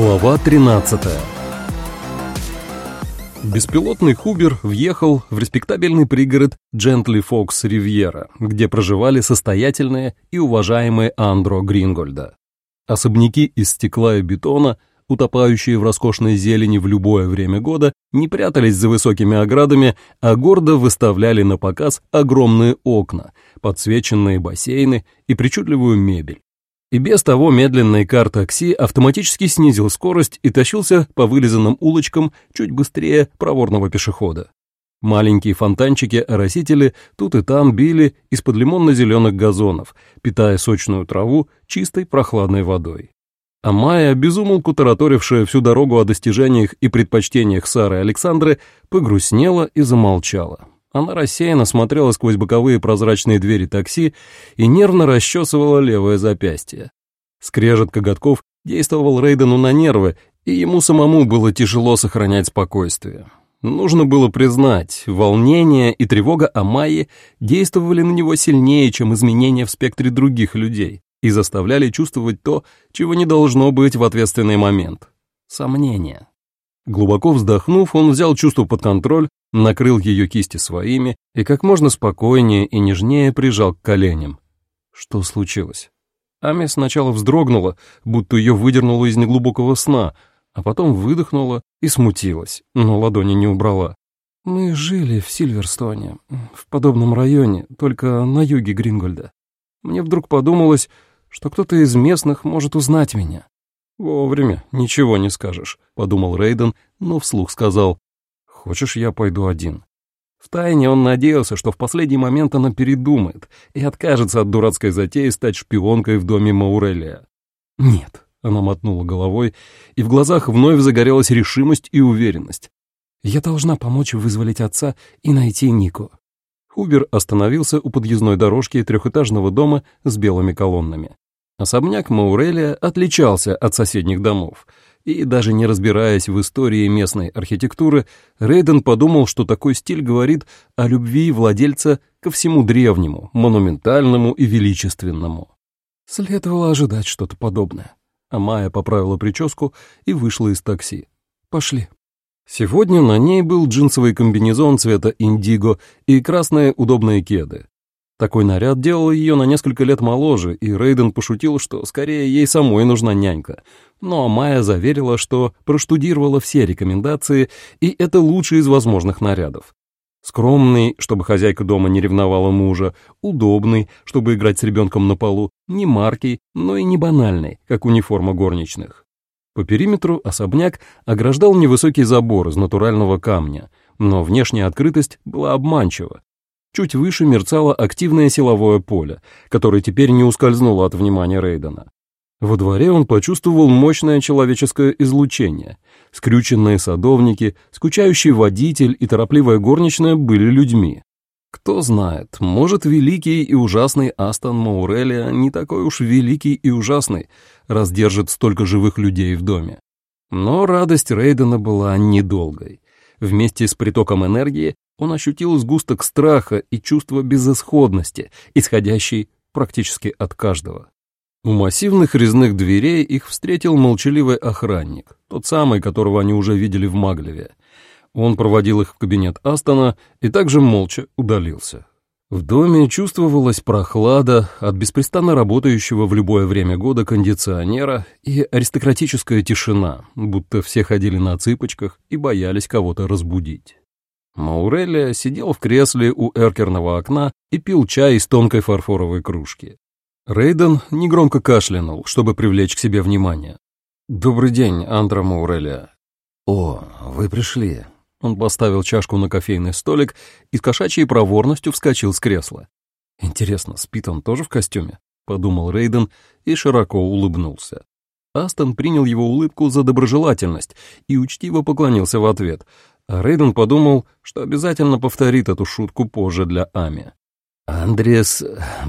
Глава 13 Беспилотный Хубер въехал в респектабельный пригород Джентли Фокс Ривьера, где проживали состоятельные и уважаемые Андро Грингольда. Особняки из стекла и бетона, утопающие в роскошной зелени в любое время года, не прятались за высокими оградами, а гордо выставляли на показ огромные окна, подсвеченные бассейны и причудливую мебель. И без того медленный кар-такси автоматически снизил скорость и тащился по вылизанным улочкам чуть быстрее проворного пешехода. Маленькие фонтанчики-оросители тут и там били из-под лимонно-зеленых газонов, питая сочную траву чистой прохладной водой. А Майя, безумолку тараторившая всю дорогу о достижениях и предпочтениях Сары Александры, погрустнела и замолчала. Она рассеянно смотрела сквозь боковые прозрачные двери такси и нервно расчесывала левое запястье. Скрежет коготков действовал Рейдену на нервы, и ему самому было тяжело сохранять спокойствие. Нужно было признать, волнение и тревога о Майе действовали на него сильнее, чем изменения в спектре других людей, и заставляли чувствовать то, чего не должно быть в ответственный момент — сомнения. Глубоко вздохнув, он взял чувство под контроль, накрыл ее кисти своими и как можно спокойнее и нежнее прижал к коленям. Что случилось? Ами сначала вздрогнула, будто ее выдернуло из неглубокого сна, а потом выдохнула и смутилась, но ладони не убрала. «Мы жили в Сильверстоне, в подобном районе, только на юге Грингольда. Мне вдруг подумалось, что кто-то из местных может узнать меня. «Вовремя, ничего не скажешь», — подумал Рейден, но вслух сказал, «Хочешь, я пойду один?» Втайне он надеялся, что в последний момент она передумает и откажется от дурацкой затеи стать шпионкой в доме Маурелия. «Нет», — она мотнула головой, и в глазах вновь загорелась решимость и уверенность. «Я должна помочь вызволить отца и найти Нику». Хубер остановился у подъездной дорожки трехэтажного дома с белыми колоннами. Особняк Маурелия отличался от соседних домов, и даже не разбираясь в истории местной архитектуры, Рейден подумал, что такой стиль говорит о любви владельца ко всему древнему, монументальному и величественному. Следовало ожидать что-то подобное. А Майя поправила прическу и вышла из такси. «Пошли». Сегодня на ней был джинсовый комбинезон цвета индиго и красные удобные кеды. Такой наряд делал ее на несколько лет моложе, и Рейден пошутил, что скорее ей самой нужна нянька. Но Майя заверила, что проштудировала все рекомендации, и это лучший из возможных нарядов. Скромный, чтобы хозяйка дома не ревновала мужа, удобный, чтобы играть с ребенком на полу, не маркий, но и не банальный, как униформа горничных. По периметру особняк ограждал невысокий забор из натурального камня, но внешняя открытость была обманчива, Чуть выше мерцало активное силовое поле, которое теперь не ускользнуло от внимания Рейдена. Во дворе он почувствовал мощное человеческое излучение. Скрюченные садовники, скучающий водитель и торопливая горничная были людьми. Кто знает, может, великий и ужасный Астон Маурелия не такой уж великий и ужасный, раз держит столько живых людей в доме. Но радость Рейдена была недолгой. Вместе с притоком энергии он ощутил сгусток страха и чувство безысходности, исходящий практически от каждого. У массивных резных дверей их встретил молчаливый охранник, тот самый, которого они уже видели в Маглеве. Он проводил их в кабинет Астона и также молча удалился. В доме чувствовалась прохлада от беспрестанно работающего в любое время года кондиционера и аристократическая тишина, будто все ходили на цыпочках и боялись кого-то разбудить. Маурелия сидел в кресле у эркерного окна и пил чай из тонкой фарфоровой кружки. Рейден негромко кашлянул, чтобы привлечь к себе внимание. «Добрый день, Андра Маурелия». «О, вы пришли». Он поставил чашку на кофейный столик и с кошачьей проворностью вскочил с кресла. «Интересно, спит он тоже в костюме?» — подумал Рейден и широко улыбнулся. Астон принял его улыбку за доброжелательность и учтиво поклонился в ответ, а Рейден подумал, что обязательно повторит эту шутку позже для Ами. «Андреас,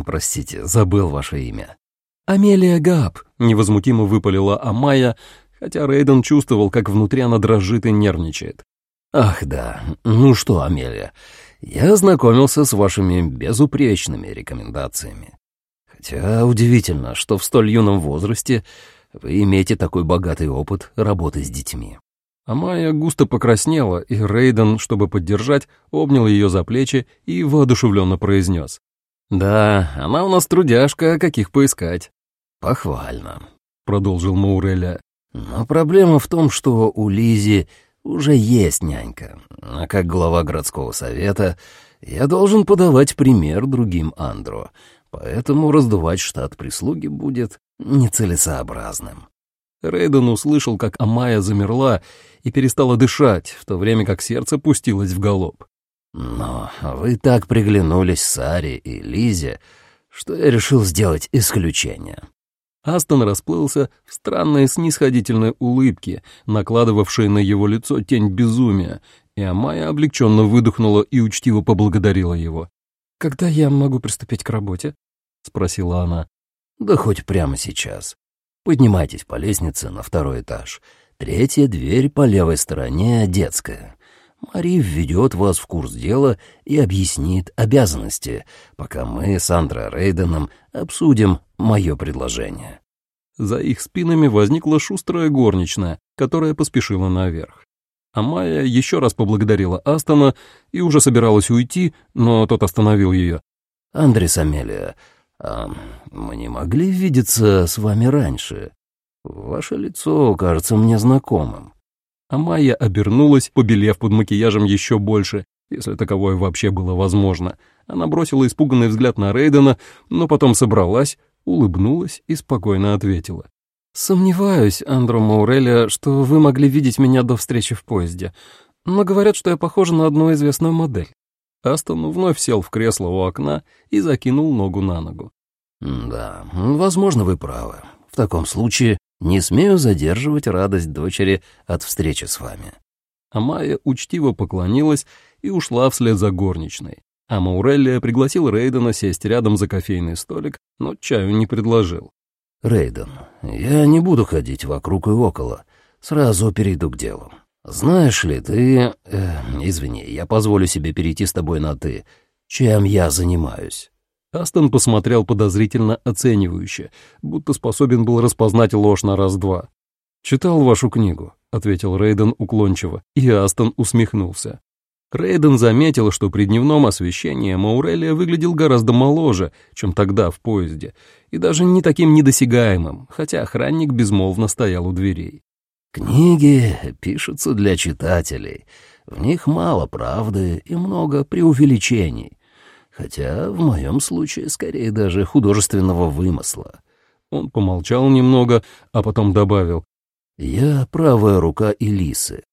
простите, забыл ваше имя». «Амелия Габ», — невозмутимо выпалила Амая, хотя Рейден чувствовал, как внутри она дрожит и нервничает. «Ах да, ну что, Амелия, я ознакомился с вашими безупречными рекомендациями. Хотя удивительно, что в столь юном возрасте Вы имеете такой богатый опыт работы с детьми. А густо покраснела, и Рейден, чтобы поддержать, обнял ее за плечи и воодушевленно произнес. «Да, она у нас трудяшка, каких поискать». «Похвально», — продолжил Мауреля. «Но проблема в том, что у Лизи уже есть нянька, а как глава городского совета я должен подавать пример другим Андро, поэтому раздувать штат прислуги будет нецелесообразным». Рейден услышал, как Амая замерла и перестала дышать, в то время как сердце пустилось в галоп. «Но вы так приглянулись Саре и Лизе, что я решил сделать исключение». Астон расплылся в странной снисходительной улыбке, накладывавшей на его лицо тень безумия, и Амая облегченно выдохнула и учтиво поблагодарила его. «Когда я могу приступить к работе?» — спросила она. «Да хоть прямо сейчас. Поднимайтесь по лестнице на второй этаж. Третья дверь по левой стороне детская. Мари введет вас в курс дела и объяснит обязанности, пока мы с Андро Рейденом обсудим мое предложение». За их спинами возникла шустрая горничная, которая поспешила наверх. А Майя еще раз поблагодарила Астона и уже собиралась уйти, но тот остановил ее. «Андрес Амелия, а мы не могли видеться с вами раньше? Ваше лицо кажется мне знакомым». А Майя обернулась, побелев под макияжем еще больше, если таковое вообще было возможно. Она бросила испуганный взгляд на Рейдена, но потом собралась, улыбнулась и спокойно ответила. «Сомневаюсь, Андро Мауреля, что вы могли видеть меня до встречи в поезде, но говорят, что я похожа на одну известную модель». Астон вновь сел в кресло у окна и закинул ногу на ногу. «Да, возможно, вы правы. В таком случае не смею задерживать радость дочери от встречи с вами». А Майя учтиво поклонилась и ушла вслед за горничной. А Мауреллия пригласил Рейдена сесть рядом за кофейный столик, но чаю не предложил. «Рейден, я не буду ходить вокруг и около. Сразу перейду к делу. Знаешь ли ты... Э, извини, я позволю себе перейти с тобой на «ты». Чем я занимаюсь?» Астон посмотрел подозрительно оценивающе, будто способен был распознать ложь на раз-два. «Читал вашу книгу», — ответил Рейден уклончиво, и Астон усмехнулся. Рейден заметил, что при дневном освещении Маурелия выглядел гораздо моложе, чем тогда в поезде, и даже не таким недосягаемым, хотя охранник безмолвно стоял у дверей. «Книги пишутся для читателей. В них мало правды и много преувеличений, хотя в моем случае скорее даже художественного вымысла». Он помолчал немного, а потом добавил. «Я правая рука Элисы,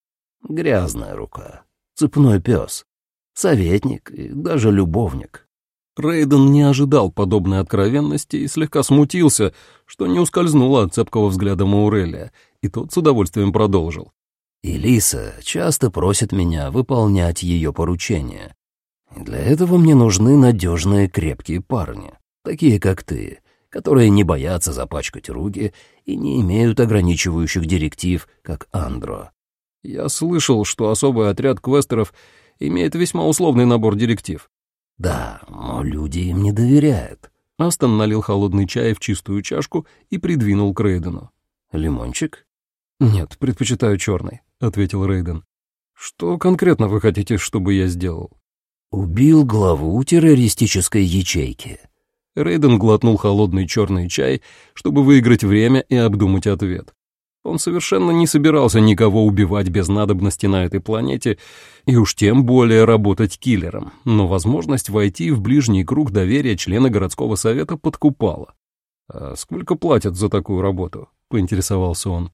грязная рука» цепной пес, советник и даже любовник. Рейден не ожидал подобной откровенности и слегка смутился, что не ускользнуло от цепкого взгляда Маурелия, и тот с удовольствием продолжил. «Элиса часто просит меня выполнять ее поручения. Для этого мне нужны надежные крепкие парни, такие как ты, которые не боятся запачкать руки и не имеют ограничивающих директив, как Андро. Я слышал, что особый отряд квестеров имеет весьма условный набор директив. Да, но люди им не доверяют. Астон налил холодный чай в чистую чашку и придвинул к Рейдену. «Лимончик?» «Нет, предпочитаю черный», — ответил Рейден. «Что конкретно вы хотите, чтобы я сделал?» «Убил главу террористической ячейки». Рейден глотнул холодный черный чай, чтобы выиграть время и обдумать ответ. Он совершенно не собирался никого убивать без надобности на этой планете, и уж тем более работать киллером, но возможность войти в ближний круг доверия члена городского совета подкупала. «А сколько платят за такую работу?» — поинтересовался он.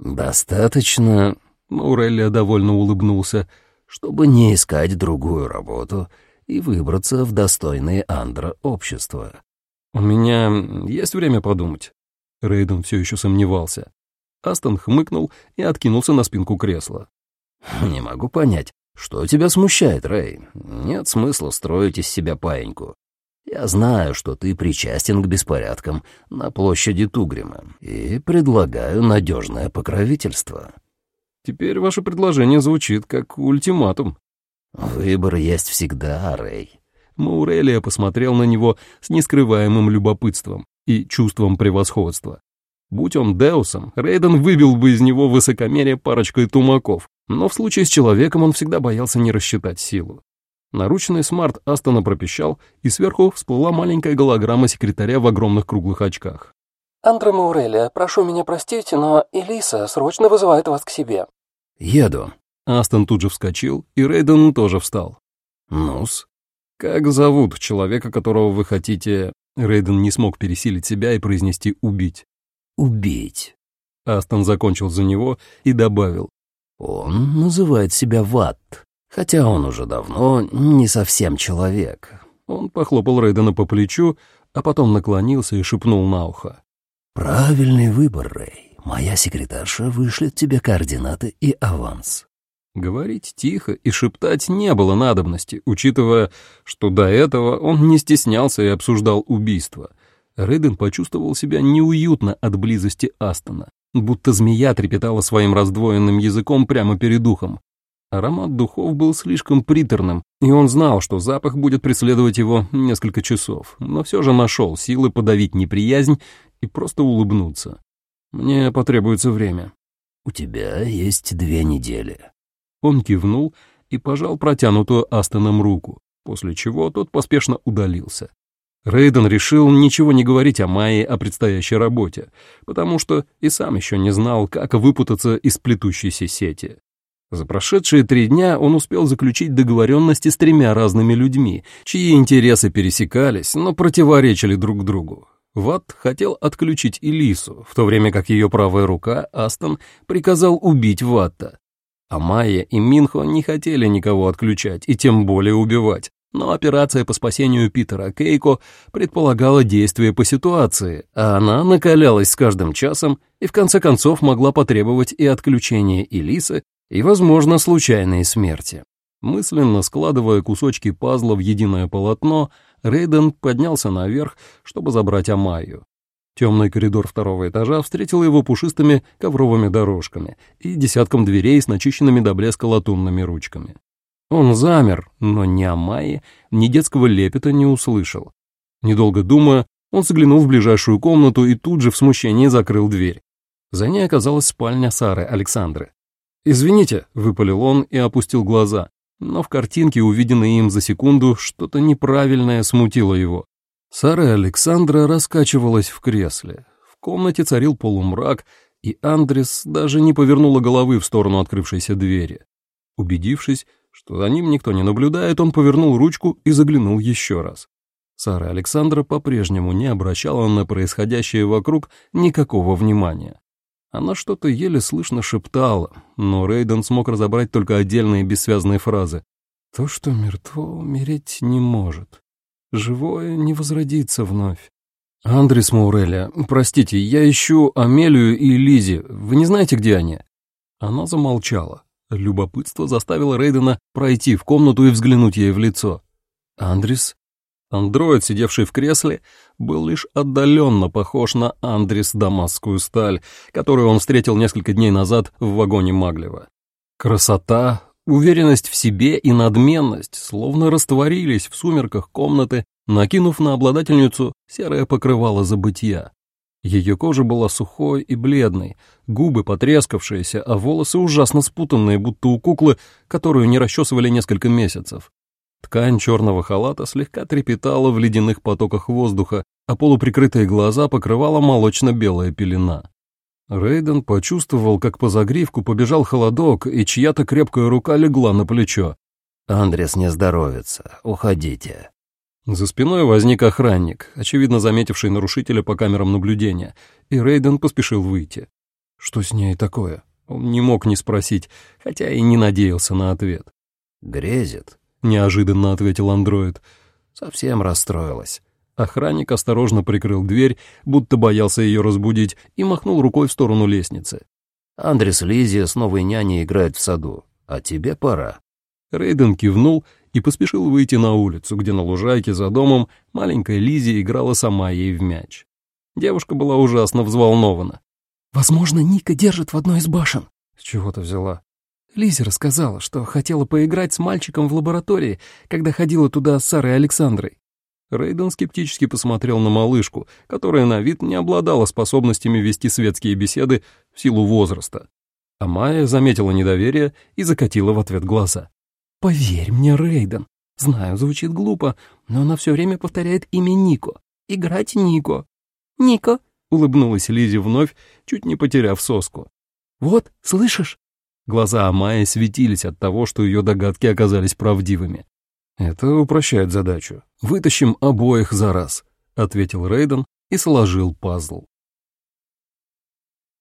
«Достаточно...» — Маурелия довольно улыбнулся, «чтобы не искать другую работу и выбраться в достойное Андра общество». «У меня есть время подумать?» Рейден все еще сомневался. Астон хмыкнул и откинулся на спинку кресла. «Не могу понять, что тебя смущает, Рэй? Нет смысла строить из себя паиньку. Я знаю, что ты причастен к беспорядкам на площади Тугрима и предлагаю надежное покровительство». «Теперь ваше предложение звучит как ультиматум». «Выбор есть всегда, Рэй». Маурелия посмотрел на него с нескрываемым любопытством и чувством превосходства. Будь он Деусом, Рейден выбил бы из него высокомерие парочкой тумаков, но в случае с человеком он всегда боялся не рассчитать силу. Наручный смарт Астона пропищал, и сверху всплыла маленькая голограмма секретаря в огромных круглых очках. «Андре Маурелия, прошу меня простить, но Элиса срочно вызывает вас к себе». «Еду». Астон тут же вскочил, и Рейден тоже встал. «Ну-с». «Как зовут человека, которого вы хотите...» Рейден не смог пересилить себя и произнести «убить». «Убить». Астон закончил за него и добавил. «Он называет себя Ватт, хотя он уже давно не совсем человек». Он похлопал Рейдена по плечу, а потом наклонился и шепнул на ухо. «Правильный выбор, Рэй. Моя секретарша вышлет тебе координаты и аванс». Говорить тихо и шептать не было надобности, учитывая, что до этого он не стеснялся и обсуждал убийство. Рейден почувствовал себя неуютно от близости Астона, будто змея трепетала своим раздвоенным языком прямо перед ухом. Аромат духов был слишком приторным, и он знал, что запах будет преследовать его несколько часов, но все же нашел силы подавить неприязнь и просто улыбнуться. «Мне потребуется время». «У тебя есть две недели». Он кивнул и пожал протянутую Астоном руку, после чего тот поспешно удалился. Рейден решил ничего не говорить о Майе о предстоящей работе, потому что и сам еще не знал, как выпутаться из плетущейся сети. За прошедшие три дня он успел заключить договоренности с тремя разными людьми, чьи интересы пересекались, но противоречили друг другу. Ватт хотел отключить Элису, в то время как ее правая рука, Астон, приказал убить Ватта. А Майя и Минхо не хотели никого отключать и тем более убивать. Но операция по спасению Питера Кейко предполагала действие по ситуации, а она накалялась с каждым часом и в конце концов могла потребовать и отключения Элисы, и, возможно, случайной смерти. Мысленно складывая кусочки пазла в единое полотно, Рейден поднялся наверх, чтобы забрать Амайю. Темный коридор второго этажа встретил его пушистыми ковровыми дорожками и десятком дверей с начищенными до блеска латунными ручками. Он замер, но ни Амайи, ни детского лепета не услышал. Недолго думая, он заглянул в ближайшую комнату и тут же в смущении закрыл дверь. За ней оказалась спальня Сары Александры. «Извините», — выпалил он и опустил глаза, но в картинке, увиденной им за секунду, что-то неправильное смутило его. Сара Александра раскачивалась в кресле. В комнате царил полумрак, и Андрес даже не повернула головы в сторону открывшейся двери. Убедившись, что за ним никто не наблюдает, он повернул ручку и заглянул еще раз. Сара Александра по-прежнему не обращала на происходящее вокруг никакого внимания. Она что-то еле слышно шептала, но Рейден смог разобрать только отдельные бессвязные фразы. «То, что мертво, умереть не может. Живое не возродится вновь». «Андрес Маурелия, простите, я ищу Амелию и Лизи. Вы не знаете, где они?» Она замолчала. Любопытство заставило Рейдена пройти в комнату и взглянуть ей в лицо. «Андрес?» Андроид, сидевший в кресле, был лишь отдаленно похож на Андрис Дамасскую сталь, которую он встретил несколько дней назад в вагоне Маглева. Красота, уверенность в себе и надменность словно растворились в сумерках комнаты, накинув на обладательницу серое покрывало забытия. Ее кожа была сухой и бледной, губы потрескавшиеся, а волосы ужасно спутанные, будто у куклы, которую не расчесывали несколько месяцев. Ткань черного халата слегка трепетала в ледяных потоках воздуха, а полуприкрытые глаза покрывала молочно-белая пелена. Рейден почувствовал, как по загривку побежал холодок, и чья-то крепкая рука легла на плечо. «Андрес не здоровится. Уходите». За спиной возник охранник, очевидно заметивший нарушителя по камерам наблюдения, и Рейден поспешил выйти. Что с ней такое? Он не мог не спросить, хотя и не надеялся на ответ. «Грезит», — неожиданно ответил андроид. «Совсем расстроилась». Охранник осторожно прикрыл дверь, будто боялся ее разбудить, и махнул рукой в сторону лестницы. «Андрес Лизи с новой няней играет в саду, а тебе пора». Рейден кивнул и поспешил выйти на улицу, где на лужайке за домом маленькая Лизи играла сама ей в мяч. Девушка была ужасно взволнована. «Возможно, Ника держит в одной из башен». «С чего ты взяла?» Лизи рассказала, что хотела поиграть с мальчиком в лаборатории, когда ходила туда с Сарой Александрой. Рейден скептически посмотрел на малышку, которая на вид не обладала способностями вести светские беседы в силу возраста. А Майя заметила недоверие и закатила в ответ глаза. «Поверь мне, Рейден, знаю, звучит глупо, но она все время повторяет имя Нико. Играть Нико». «Нико», — улыбнулась Лизи вновь, чуть не потеряв соску. «Вот, слышишь?» Глаза Амайи светились от того, что ее догадки оказались правдивыми. «Это упрощает задачу. Вытащим обоих за раз», — ответил Рейден и сложил пазл.